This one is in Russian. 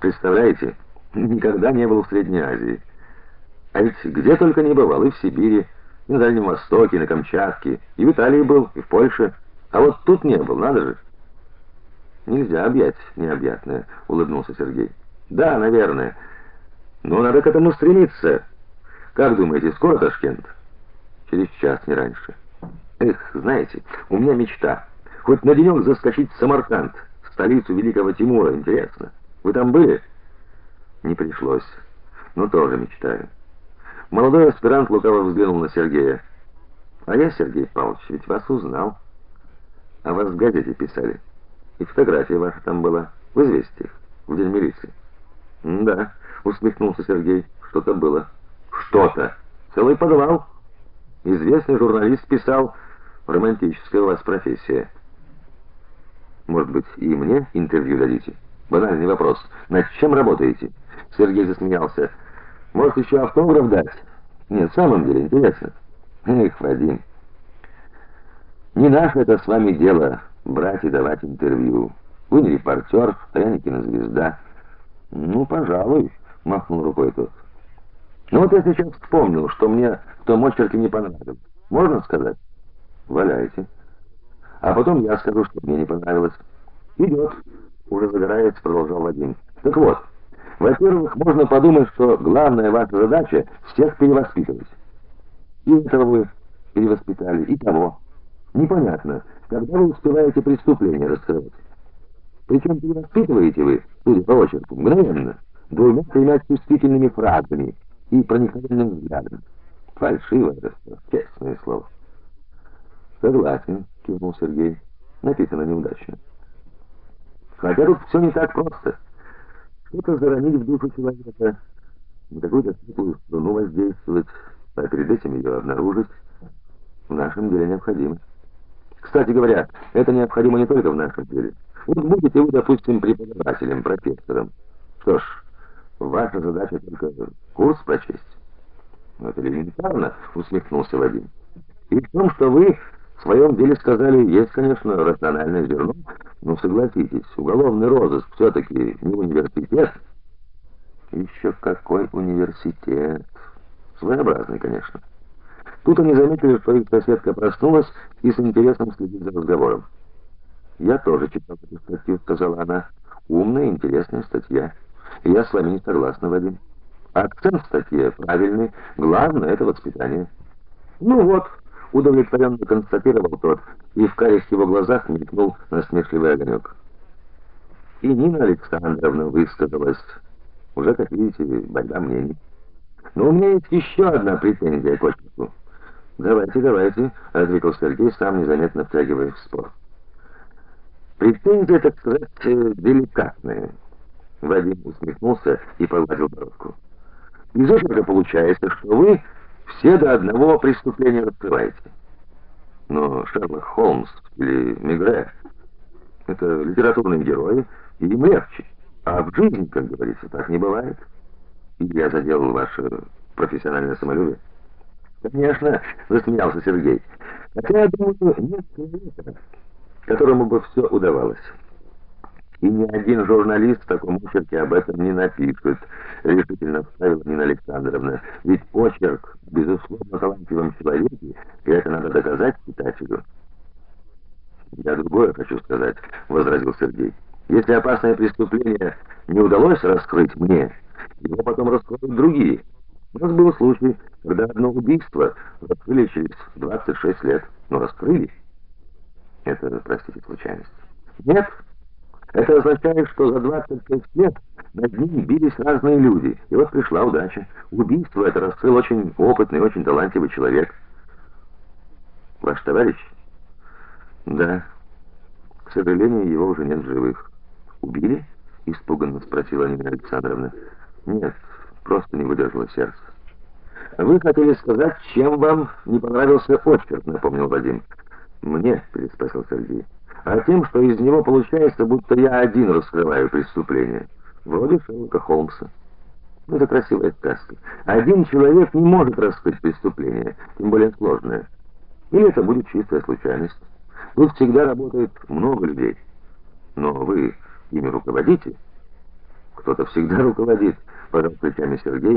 Представляете, никогда не был в Средней Азии. А ведь где только не бывал, и в Сибири, и на Дальнем Востоке, и на Камчатке, и в Италии был, и в Польше. А вот тут не был, надо же. Нельзя объять необъятное, улыбнулся Сергей. Да, наверное. Но надо к этому стремиться. Как думаете, скоро Ташкент? Через час, не раньше. Эх, знаете, у меня мечта. Хоть на денек заскочить в Самарканд, столицу великого Тимура, интересно. Вы там были? Не пришлось. Но тоже мечтаю. Молодой аспирант лукаво взглянул на Сергея. А я, Сергей Павлович, ведь вас узнал. А вас в газете писали. И фотография ваша там была в известиях, в день милиции. да, усмехнулся Сергей. Что-то было. Что-то. Целый подвал. Известный журналист писал: "Романтическая у вас профессия". Может быть, и мне интервью дадите? Банальный вопрос. Над чем работаете? Сергей засмеялся. Может, еще автограф дать? Нет, в самом деле интересно. Эх, Вадим. Не наше это с вами дело брать и давать интервью. Вы не репортер, а я не кинозвезда. Ну, пожалуй, махнул рукой тот. Ну вот я сейчас вспомнил, что мне в том очерке не понравилось. Можно сказать? Валяйте. А потом я скажу, что мне не понравилось. Идет. Уже загораясь, продолжал Вадим. Так вот, во-первых, можно подумать, что главная ваша задача всех перевоспитывать. И этого вы перевоспитали, и того. Непонятно, когда вы успеваете преступление раскрывать. Причем перевоспитываете вы, судя по очерку, мгновенно, двумя-тремя чувствительными фразами и проникновенным взглядом. Фальшиво это, честное слово. Согласен, кивнул Сергей. Написано неудачно. Хотя тут все не так просто. Что-то заронить в душу человека, какую-то светлую струну воздействовать, а перед этим ее обнаружить, в нашем деле необходимо. Кстати говоря, это необходимо не только в нашем деле. Вот будете вы, допустим, преподавателем, профессором. Что ж, ваша задача только курс прочесть. Ну, это элементарно, усмехнулся Вадим. И в том, что вы в своем деле сказали, есть, конечно, рациональное зерно, но согласитесь, уголовный розыск все таки не университет. Еще какой университет? Своеобразный, конечно. Тут они заметили, что их соседка проснулась и с интересом следит за разговором. «Я тоже читал эту статью», — сказала она. «Умная, интересная статья. Я с вами не согласна, Вадим. Акцент в статье правильный. Главное — это воспитание». «Ну вот», — удовлетворенно констатировал тот, и в карих его глазах мелькнул насмешливый огонек. И Нина Александровна высказалась. Уже, как видите, борьба мнений. Но у меня есть еще одна претензия к очерку. Давайте, давайте, ответил Сергей, сам незаметно втягиваясь в спор. Претензия, так сказать, э, деликатная. Вадим усмехнулся и погладил бородку. Из этого получается, что вы все до одного преступления раскрываете. Но Шерлок Холмс или Мегре это литературные герои, и им легче. А в жизни, как говорится, так не бывает. И я задел ваше профессиональное самолюбие. Конечно, засмеялся Сергей. Хотя я думаю, нет человека, которому бы все удавалось. И ни один журналист в таком очерке об этом не напишет, решительно вставила Нина Александровна. Ведь очерк, безусловно, талантливом человеке, и это надо доказать читателю. Я другое хочу сказать, возразил Сергей. Если опасное преступление не удалось раскрыть мне, его потом раскроют другие. У нас был случай, когда одно убийство раскрыли через 26 лет, но раскрыли. Это, простите, случайность. Нет. Это означает, что за 26 лет над ним бились разные люди. И вот пришла удача. Убийство это раскрыл очень опытный, очень талантливый человек. Ваш товарищ? Да. К сожалению, его уже нет в живых. Убили? испуганно спросила Нина Александровна. Нет, просто не выдержало сердце. Вы хотели сказать, чем вам не понравился очерк, напомнил Вадим. Мне, переспросил Сергей. А тем, что из него получается, будто я один раскрываю преступление. Вроде Шерлока Холмса. Ну, это красивая сказка. Один человек не может раскрыть преступление, тем более сложное. Или это будет чистая случайность. Тут всегда работает много людей. Но вы ими руководите? Кто-то всегда руководит, пожал плечами Сергей.